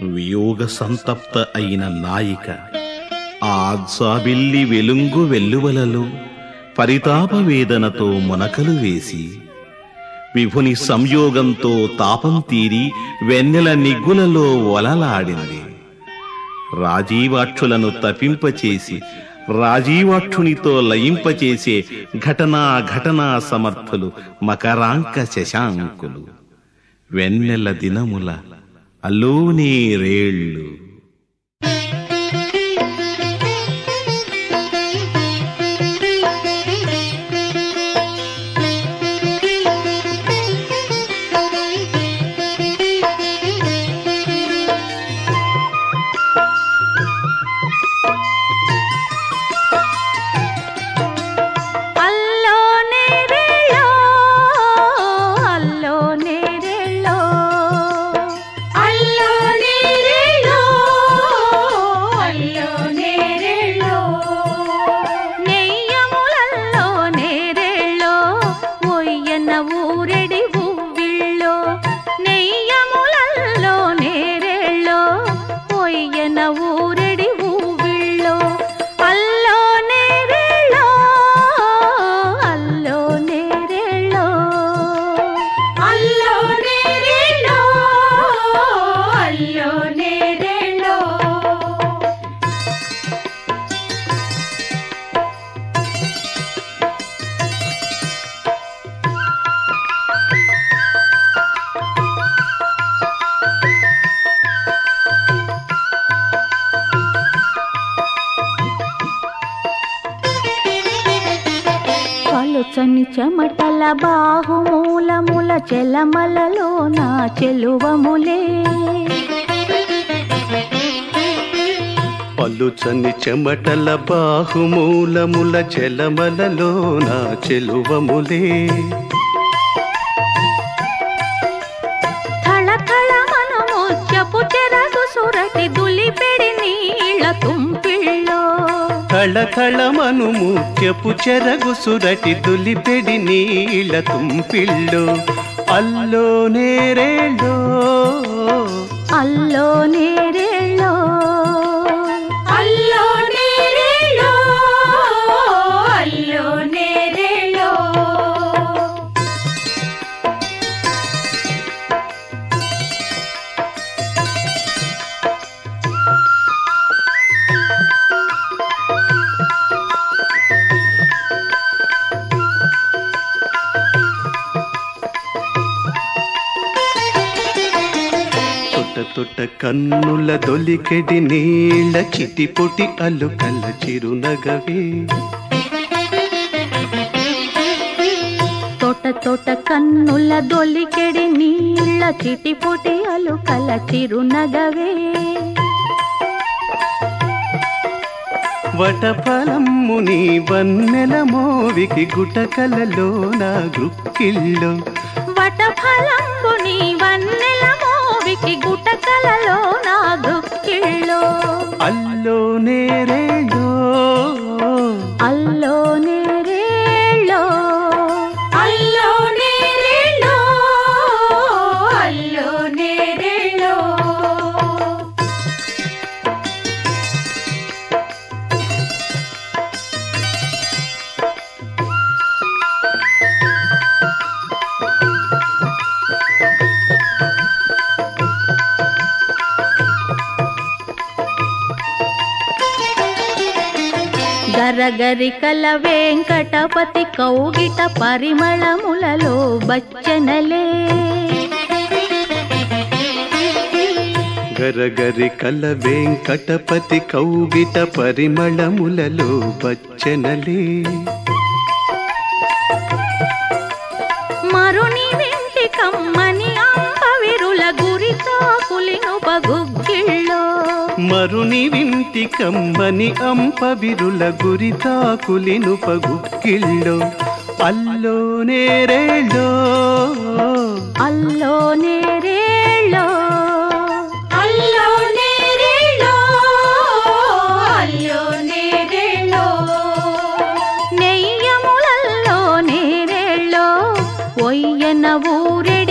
వియోగ సంతప్త అయిన నాయిక ఆ వెలుంగు వెల్లువలలో పరితాప వేదనతో మునకలు వేసి విభుని సంయోగంతో తాపం తీరి వెన్నెల నిగ్గులలో వలలాడింది. రాజీవాక్షులను తపింపచేసి రాజీవాక్షునితో లయింపచేసే ఘటనా ఘటనా సమర్థులు మకరాంక శశాంకులు. వెన్నెల దినముల అల్లోనే తల బాహుమూలముల చెలమలలో నా చెలువములే. పలుచని చెమటల బాహుమూలముల చెలమలలో నా చెలువములే. కళకళమను ముఖ్యపు చెరగు సురటి దులిపెడి నీళ్ళ తుంపిళ్ళు. అల్లో నేరేళ్ళో. అల్లో నేరే తొట్ట తొట్ట కన్నుల దొలికెడి నీళ్ళ చిటిపొటి అల్లుకల చిరునగవే. తోట తోట కన్నుల దొలికెడి నీళ్ళ చిటిపొటి అలుకల చిరునగవే. వటఫలమ్ము నీ వన్నెల మోవికి గుటకలలో నా గుక్కిళ్ళు వట ఫలంబు నీ వన్నెల మోవికి గుటకలలో నా గరగరికల వెంకటపతి కౌగిట పరిమళములలో బచ్చనలే. గరగరి కల వెంకటపతి కౌగిట పరిమళములలో బచ్చనలే. అరుని వింటి కమ్మని అంపబిరుల గురితాకులిను పగుక్కిళ్ళో అల్లో నేరేళ్ళో. అల్లో నేరేళ్ళో. నెయ్యములల్లో నేరేళ్ళో. ఊరే